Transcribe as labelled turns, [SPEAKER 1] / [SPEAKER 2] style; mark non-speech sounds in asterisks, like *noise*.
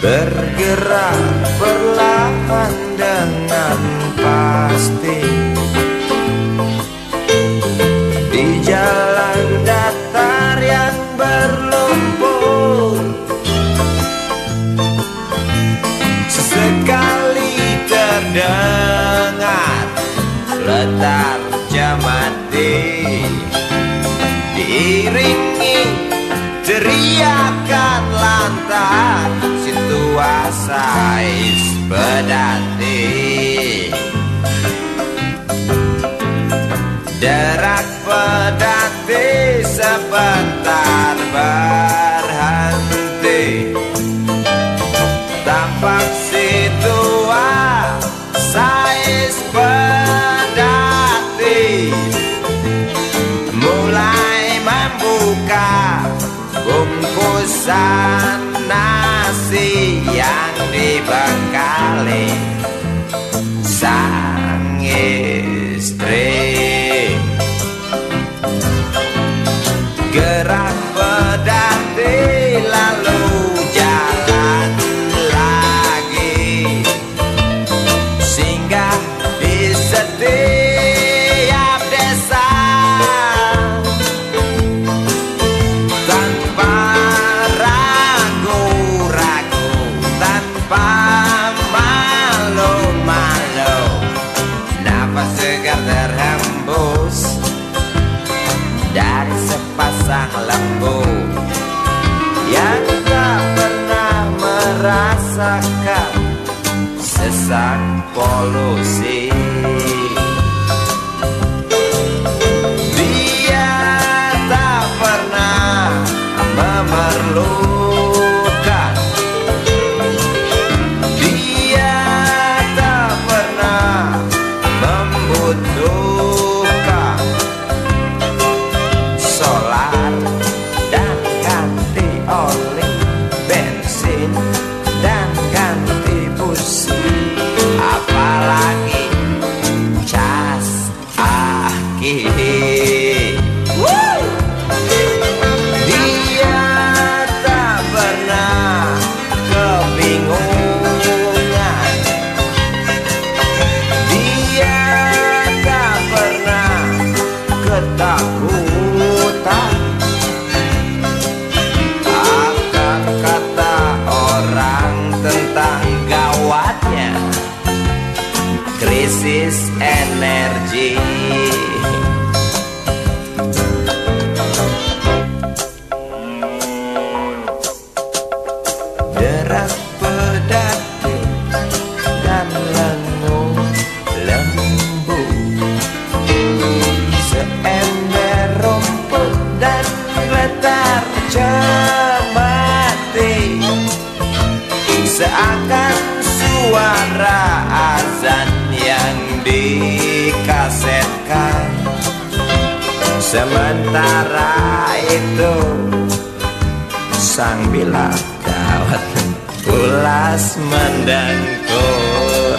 [SPEAKER 1] Bergerak perlahan dengan pasti. Di jalan datar yang berlumpur Sesekali terdengar letar jamati Diiringi teriakan lantar situasais pedati Derak pedati sebentar berhenti. Tampak situasais pedati Mulai membuka bungkusan nasi yang dibekali sang sesak polusi. Orang tentang gawatnya. Krisis energi dikasetkan sementara itu sang bila gawat *laughs* ulas mendengkur